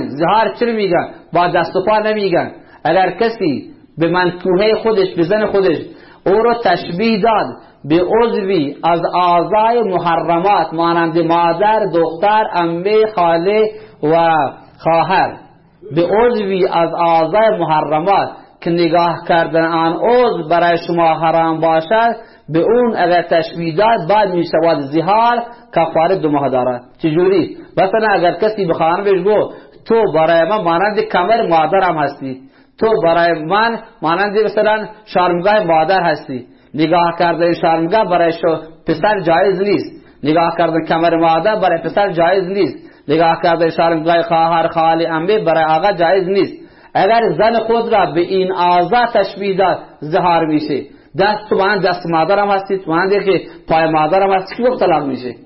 زهار چرا میگن؟ با دست و پا نمیگن. اگر کسی به منکوهه خودش به زن خودش او رو تشبیه داد به عضوی از اعضای محرمات مانند مادر دختر امه خاله و خواهر به عضوی از اعضای محرمات که نگاه کردن آن عضو برای شما حرام باشد به اون اگر تشبیه داد بعد می شود زهار کفاره دو ماه دارد. چجوری؟ مثلا اگر کسی به خانمش تو برای من مانند کمر مادرم هستی. تو برای من مانند مثلا شرمگاه مادر هستی. نگاه کردن شرمگاه برای شو پسر جایز نیست. نگاه کردن کمر مادر برای پسر جایز نیست. نگاه کردن شرمگاه خواهر خالی امه برای آقا جایز نیست. اگر زن خود را به این آزا تشبیه داد زهار میشه. دست تو دست مادرم هستی تو من که پای مادرم هستی که میشه.